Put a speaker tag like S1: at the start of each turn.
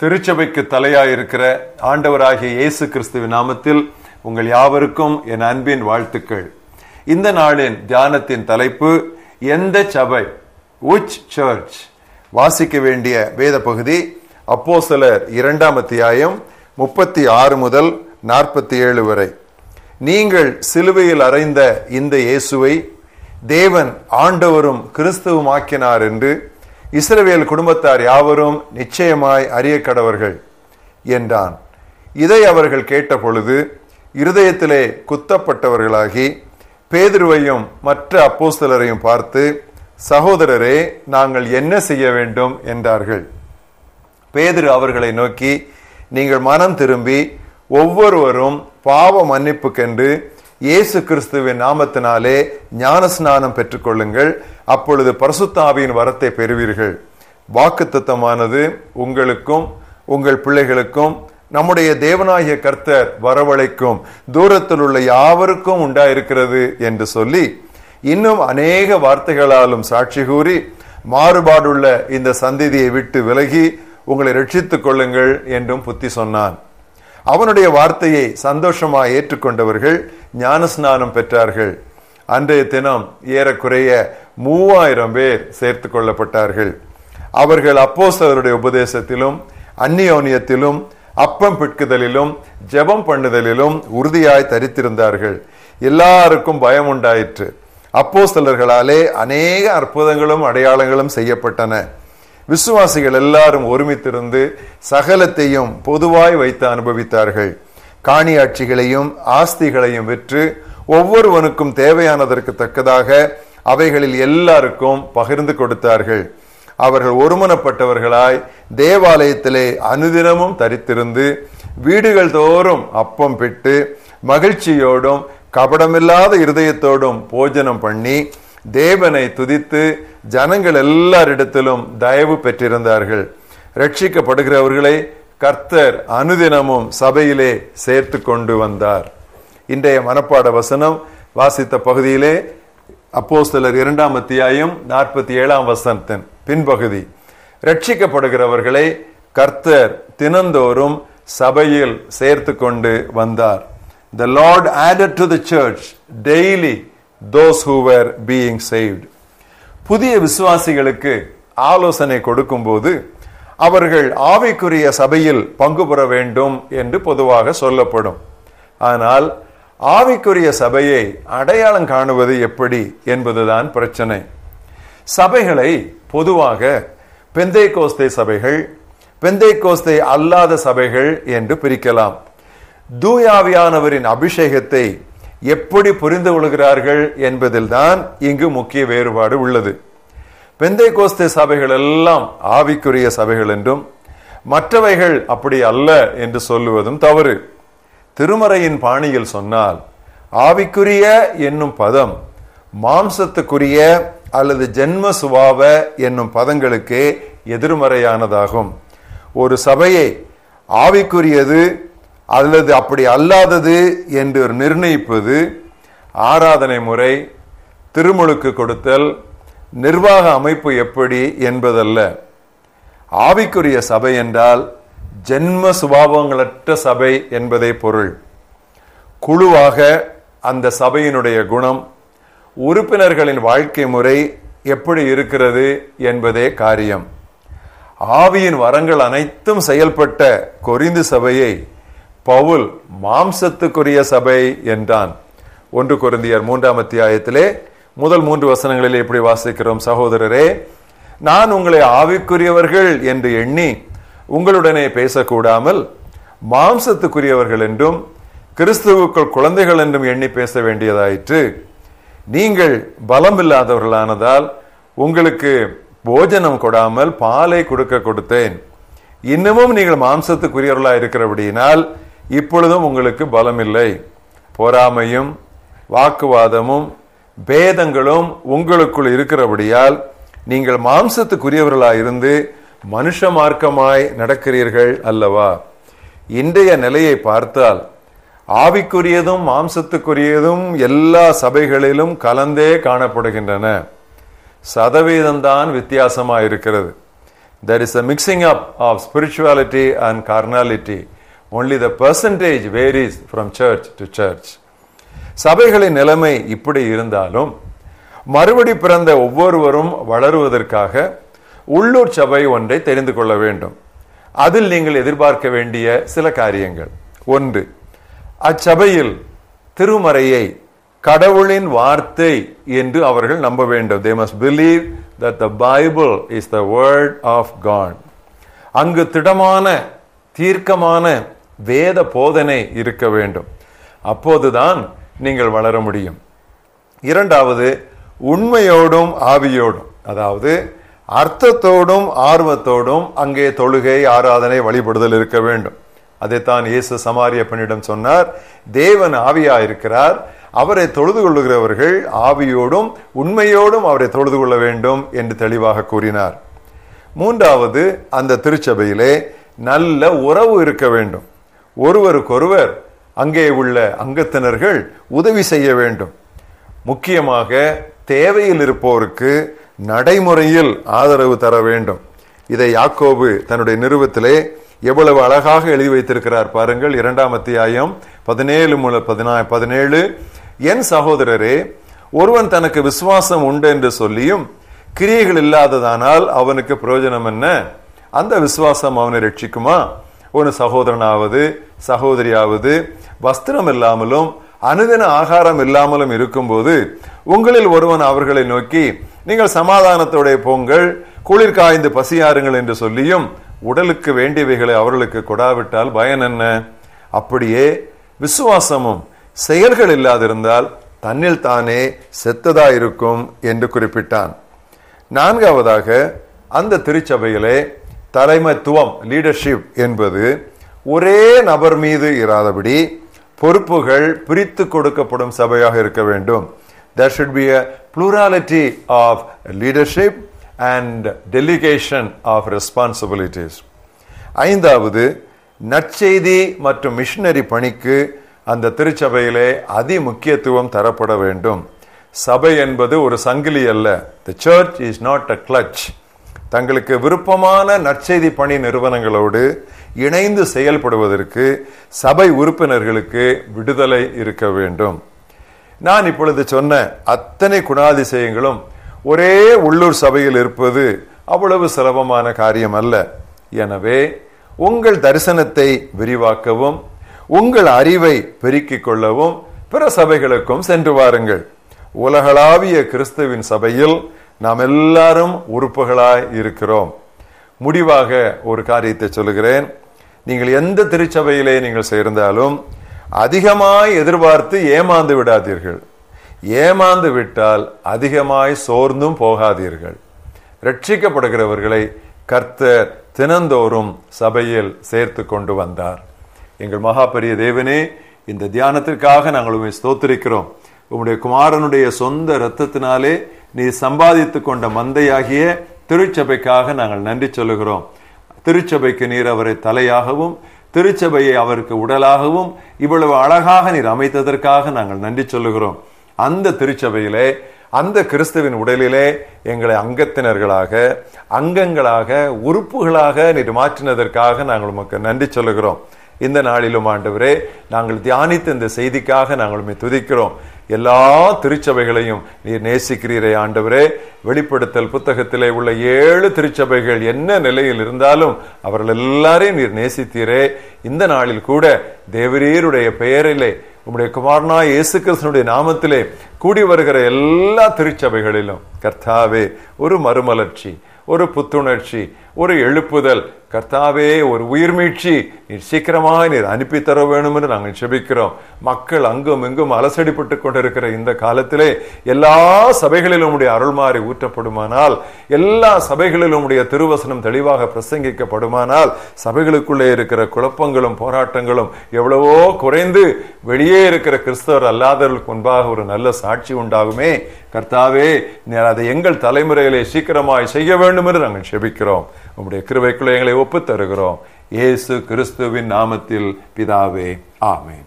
S1: திருச்சபைக்கு தலையாயிருக்கிற ஆண்டவராகிய இயேசு கிறிஸ்துவின் நாமத்தில் உங்கள் யாவருக்கும் என் அன்பின் வாழ்த்துக்கள். இந்த நாளின் தியானத்தின் தலைப்பு எந்த சபை உச் சர்ச் வாசிக்க வேண்டிய வேத பகுதி அப்போஸ்தலர் இரண்டாம் அத்தியாயம் முப்பத்தி ஆறு முதல் நாற்பத்தி ஏழு வரை. நீங்கள் சிலுவையில் அறைந்த இந்த இயேசுவை தேவன் ஆண்டவரும் கிறிஸ்துவமாக்கினார் என்று இஸ்ரவேல் குடும்பத்தார் யாவரும் நிச்சயமாய் அறிய கடவர்கள் என்றான். இதை அவர்கள் கேட்ட பொழுது இருதயத்திலே குத்தப்பட்டவர்களாகி பேதுருவையும் மற்ற அப்போஸ்தலரையும் பார்த்து சகோதரரே நாங்கள் என்ன செய்ய வேண்டும்? என்றார்கள். பேதுரு அவர்களை நோக்கி நீங்கள் மனம் திரும்பி ஒவ்வொருவரும் பாவ மன்னிப்புக்கென்று இயேசு கிறிஸ்துவின் நாமத்தினாலே ஞானஸ்நானம் பெற்றுக்கொள்ளுங்கள். அப்பொழுது பரசுத்தாவியின் வரத்தை பெறுவீர்கள். வாக்குத்தத்தமானது உங்களுக்கும் உங்கள் பிள்ளைகளுக்கும் நம்முடைய தேவனாகிய கர்த்தர் வரவழைக்கும் தூரத்தில் உள்ள யாவருக்கும் உண்டாயிருக்கிறது என்று சொல்லி இன்னும் அநேக வார்த்தைகளாலும் சாட்சி கூறி மாறுபாடுள்ள இந்த சந்ததியை விட்டு விலகி உங்களை ரட்சித்துக் கொள்ளுங்கள் என்றும் புத்தி சொன்னான். அவனுடைய வார்த்தையை சந்தோஷமாக ஏற்றுக்கொண்டவர்கள் ஞானஸ்நானம் பெற்றார்கள். அன்றைய தினம் ஏறக்குறைய மூவாயிரம் பேர் சேர்த்து கொள்ளப்பட்டார்கள். அவர்கள் அப்போசருடைய உபதேசத்திலும் அந்நியோனியத்திலும் அப்பம் பிட்குதலிலும் ஜெபம் பண்ணுதலிலும் உறுதியாய் தரித்திருந்தார்கள். எல்லாருக்கும் பயம் உண்டாயிற்று. அப்போஸ்தலர்களாலே அநேக அற்புதங்களும் அடையாளங்களும் செய்யப்பட்டன. விசுவாசிகள் எல்லாரும் ஒருமித்திருந்து சகலத்தையும் பொதுவாய் வைத்து அனுபவித்தார்கள். காணியாட்சிகளையும் ஆஸ்திகளையும் விற்று ஒவ்வொருவனுக்கும் தேவையானதற்கு தக்கதாக அவைகளில் எல்லாருக்கும் பகிர்ந்து கொடுத்தார்கள். அவர்கள் ஒருமனப்பட்டவர்களாய் தேவாலயத்திலே அனுதினமும் தரித்திருந்து வீடுகள் தோறும் அப்பம் பிட்டு மகிழ்ச்சியோடும் கபடமில்லாத இருதயத்தோடும் போஜனம் பண்ணி தேவனை துதித்து ஜனங்கள் எல்லாரிடத்திலும் தயவு பெற்றிருந்தார்கள். ரட்சிக்கப்படுகிறவர்களை கர்த்தர் அனுதினமும் சபையிலே சேர்த்து கொண்டு வந்தார். இன்றைய மனப்பாட வசனம் வாசித்த பகுதியிலே அப்போ சிலர் இரண்டாம் அத்தியாயம் நாற்பத்தி ஏழாம் வசனத்தின் பின்பகுதி. ரட்சிக்கப்படுகிறவர்களை கர்த்தர் தினந்தோறும் சபையில் சேர்த்து கொண்டு வந்தார். The Lord added to the church daily those who were being being புதிய விசுவாசிகளுக்கு ஆலோசனை கொடுக்கும்போது அவர்கள் ஆவிக்குரிய சபையில் பங்கு பெற வேண்டும் என்று பொதுவாக சொல்லப்படும். ஆனால் ஆவிக்குரிய சபையை அடையாளம் காணுவது எப்படி என்பதுதான் பிரச்சனை. சபைகளை பொதுவாக பெந்தை கோஸ்தை சபைகள் பெந்தை கோஸ்தை அல்லாத சபைகள் என்று பிரிக்கலாம். தூயாவியானவரின் அபிஷேகத்தை எப்படி புரிந்து கொள்கிறார்கள் என்பதில்தான் இங்கு முக்கிய வேறுபாடு உள்ளது. பெந்தை கோஸ்தே சபைகள் எல்லாம் ஆவிக்குரிய சபைகள் என்றும் மற்றவைகள் அப்படி அல்ல என்று சொல்லுவதும் தவறு. திருமறையின் பாணியில் சொன்னால் ஆவிக்குரிய என்னும் பதம் மாம்சத்துக்குரிய அல்லது ஜென்ம சுபாவ என்னும் பதங்களுக்கு எதிர்மறையானதாகும். ஒரு சபையை ஆவிக்குரியது அல்லது அப்படி அல்லாதது என்று நிர்ணயிப்பது ஆராதனை முறை திருமுழுக்கு கொடுத்தல் நிர்வாக அமைப்பு எப்படி என்பதல்ல. ஆவிக்குரிய சபை என்றால் ஜென்ம சுபாவங்களற்ற சபை என்பதே பொருள். குழுவாக அந்த சபையினுடைய குணம் உறுப்பினர்களின் வாழ்க்கை முறை எப்படி இருக்கிறது என்பதே காரியம். ஆவியின் வரங்கள் அனைத்தும் செயல்பட்ட கொரிந்து சபையை பவுல் மாம்சத்துக்குரிய சபை என்றான். ஒன்று குருந்தியர் மூன்றாம் அத்தியாயத்திலே முதல் மூன்று வசனங்களில் எப்படி வாசிக்கிறோம். சகோதரரே நான் உங்களை ஆவிக்குரியவர்கள் என்று எண்ணி உங்களுடனே பேசக்கூடாமல் மாம்சத்துக்குரியவர்கள் என்றும் கிறிஸ்துவுக்குள் குழந்தைகள் என்றும் எண்ணி பேச வேண்டியதாயிற்று. நீங்கள் பலம் இல்லாதவர்களானதால் உங்களுக்கு போஜனம் கொடாமல் பாலை கொடுக்க கொடுத்தேன். இன்னமும் நீங்கள் மாம்சத்துக்குரியவர்களாக இருக்கிறபடியினால் இப்பொழுதும் உங்களுக்கு பலம் இல்லை பொறாமையும் வாக்குவாதமும் பேதங்களும் உங்களுக்குள் இருக்கிறபடியால் நீங்கள் மாம்சத்துக்குரியவர்களா இருந்து மனுஷ மார்க்கமாய் நடக்கிறீர்கள் அல்லவா? இன்றைய நிலையை பார்த்தால் ஆவிக்குரியதும் மாம்சத்துக்குரியதும் எல்லா சபைகளிலும் கலந்தே காணப்படுகின்றன. சதவீதம் தான் இருக்கிறது there is a mixing up of spirituality and carnality only the percentage varies from church to church சபைகளின் நிலைமை இப்படி இருந்தாலும் மறுபடி பிறந்த ஒவ்வொருவரும் வளருவதற்காக உள்ளூர் சபை ஒன்றை தெரிந்து கொள்ள வேண்டும். அதில் நீங்கள் எதிர்பார்க்க வேண்டிய சில காரியங்கள். ஒன்று அச்சபையில் திருமறையை கடவுளின் வார்த்தை என்று அவர்கள் நம்ப வேண்டும். They must believe that the Bible is the word of God அங்கு திடமான தீர்க்கமான வேத போதனை இருக்க வேண்டும். அப்போதுதான் நீங்கள் வளர முடியும். இரண்டாவது உண்மையோடும் ஆவியோடும் அதாவது அர்த்தத்தோடும் ஆர்வத்தோடும் அங்கே தொழுகை ஆராதனை வழிபடுதல் இருக்க வேண்டும். அதைத்தான் இயேசு சமாரிய பெண்ணிடம் சொன்னார் தேவன் ஆவியா இருக்கிறார் அவரை தொழுது கொள்ளுகிறவர்கள் ஆவியோடும் உண்மையோடும் அவரை தொழுது கொள்ள வேண்டும் என்று தெளிவாக கூறினார். மூன்றாவது அந்த திருச்சபையிலே நல்ல உறவு இருக்க வேண்டும். ஒருவருக்கொருவர் அங்கே உள்ள அங்கத்தினர்கள் உதவி செய்ய வேண்டும். முக்கியமாக தேவையில் இருப்போருக்கு நடைமுறையில் ஆதரவு தர வேண்டும். இதை யாக்கோபு தன்னுடைய நிறுவத்திலே எவ்வளவு அழகாக எழுதி வைத்திருக்கிறார் பாருங்கள். இரண்டாம் அத்தியாயம் பதினேழு முதல் பதினா பதினேழு. என் சகோதரரே ஒருவன் தனக்கு விசுவாசம் உண்டு என்று சொல்லியும் கிரியைகள் இல்லாததானால் அவனுக்கு பிரயோஜனம் என்ன? அந்த விசுவாசம் அவனை ரட்சிக்குமா? ஒரு சகோதரனாவது சகோதரியாவது வஸ்திரம் இல்லாமலும் அனுதின ஆகாரம் இல்லாமலும் இருக்கும்போது உங்களில் ஒருவன் அவர்களை நோக்கி நீங்கள் சமாதானத்தோட போங்கள் குளிர் காய்ந்து பசியாருங்கள் என்று சொல்லியும் உடலுக்கு வேண்டியவைகளை அவர்களுக்கு கொடாவிட்டால் பயன் என்ன? அப்படியே விசுவாசமும் செயல்கள் இல்லாதிருந்தால் தன்னில் தானே செத்ததா இருக்கும் என்று குறிப்பிட்டான். நான்காவதாக அந்த திருச்சபையிலே தலைமைத்துவம் லீடர்ஷிப் என்பது ஒரே நபர் மீது இராதபடி பொறுப்புகள் பிரித்து கொடுக்கப்படும் சபையாக இருக்க வேண்டும். There should be a plurality of leadership and delegation of responsibilities ஐந்தாவது நற்செய்தி மற்றும் மிஷினரி பணிக்கு அந்த திருச்சபையிலே அதி முக்கியத்துவம் தரப்பட வேண்டும். சபை என்பது ஒரு சங்கிலி அல்ல. The church is not a club தங்களுக்கு விருப்பமான நற்செய்தி பணி நிறுவனங்களோடு இணைந்து செயல்படுவதற்கு சபை உறுப்பினர்களுக்கு விடுதலை இருக்க வேண்டும். நான் இப்பொழுது சொன்ன அத்தனை குணாதிசயங்களும் ஒரே உள்ளூர் சபையில் இருப்பது அவ்வளவு சுலபமான காரியம் அல்ல எனவே உங்கள் தரிசனத்தை விரிவாக்கவும் உங்கள் அறிவை பெருக்கிக் கொள்ளவும் பிற சபைகளுக்கும் சென்று வாருங்கள். உலகளாவிய கிறிஸ்துவின் சபையில் நாம் எல்லாரும் உறுப்புகளாய் இருக்கிறோம். முடிவாக ஒரு காரியத்தை சொல்லுகிறேன். நீங்கள் எந்த திருச்சபையிலே நீங்கள் சேர்ந்தாலும் அதிகமாய் எதிர்பார்த்து ஏமாந்து விடாதீர்கள். ஏமாந்து விட்டால் அதிகமாய் சோர்ந்தும் போகாதீர்கள். ரட்சிக்கப்படுகிறவர்களை கர்த்தர் தினந்தோறும் சபையில் சேர்த்து கொண்டு வந்தார். எங்கள் மகாபெரிய தேவனே இந்த தியானத்திற்காக நாங்கள் உண்மை ஸ்தோத்திரிக்கிறோம். உங்களுடைய குமாரனுடைய சொந்த இரத்தத்தினாலே நீ சம்பாதித்து கொண்ட மந்தையாகிய திருச்சபைக்காக நாங்கள் நன்றி சொல்லுகிறோம். திருச்சபைக்கு நீர் அவரை தலையாகவும் திருச்சபையை அவருக்கு உடலாகவும் இவ்வளவு அழகாக நீர் அமைத்ததற்காக நாங்கள் நன்றி சொல்லுகிறோம். அந்த திருச்சபையிலே அந்த கிறிஸ்துவின் உடலிலே எங்களை அங்கத்தினர்களாக அங்கங்களாக உறுப்புகளாக நீர் மாற்றினதற்காக நாங்கள் உமக்கு நன்றி சொல்லுகிறோம். இந்த நாளிலும் ஆண்டவரே நாங்கள் தியானித்த இந்த செய்திக்காக நாங்கள் துதிக்கிறோம். எல்லா திருச்சபைகளையும் நீர் நேசிக்கிறீரே ஆண்டவரே. வெளிப்படுத்தல் புத்தகத்திலே உள்ள ஏழு திருச்சபைகள் என்ன நிலையில் இருந்தாலும் அவர்கள் எல்லாரையும் நீர் நேசித்தீரே. இந்த நாளில் கூட தேவரீருடைய பெயரிலே உம்முடைய குமாரனா இயேசு கிருஷ்ணனுடைய நாமத்திலே கூடி வருகிற எல்லா திருச்சபைகளிலும் கர்த்தாவே ஒரு மறுமலர்ச்சி ஒரு புத்துணர்ச்சி ஒரு எழுப்புதல். கர்த்தாவே ஒரு உயிர்மீழ்ச்சி நீர் சீக்கிரமாக நீர் அனுப்பி தர வேணும் என்று நாங்கள் செபிக்கிறோம். மக்கள் அங்கும் இங்கும் அலசடிப்பட்டு கொண்டிருக்கிற இந்த காலத்திலே எல்லா சபைகளிலும் உடைய அருள்மாறி ஊற்றப்படுமானால் எல்லா சபைகளிலும் உடைய திருவசனம் தெளிவாக பிரசங்கிக்கப்படுமானால் சபைகளுக்குள்ளே இருக்கிற குழப்பங்களும் போராட்டங்களும் எவ்வளவோ குறைந்து வெளியே இருக்கிற கிறிஸ்தவர் அல்லாதவர்களுக்கு முன்பாக ஒரு நல்ல சாட்சி உண்டாகுமே. கர்த்தாவே நீர் அதை எங்கள் தலைமுறையிலே சீக்கிரமாய் செய்ய வேண்டும் என்று நாங்கள் செபிக்கிறோம். உம்முடைய கிருபைக்குள்ள எங்களை ஒப்புத்தருகிறோம். இயேசு கிறிஸ்துவின் நாமத்தில் பிதாவே ஆமேன்.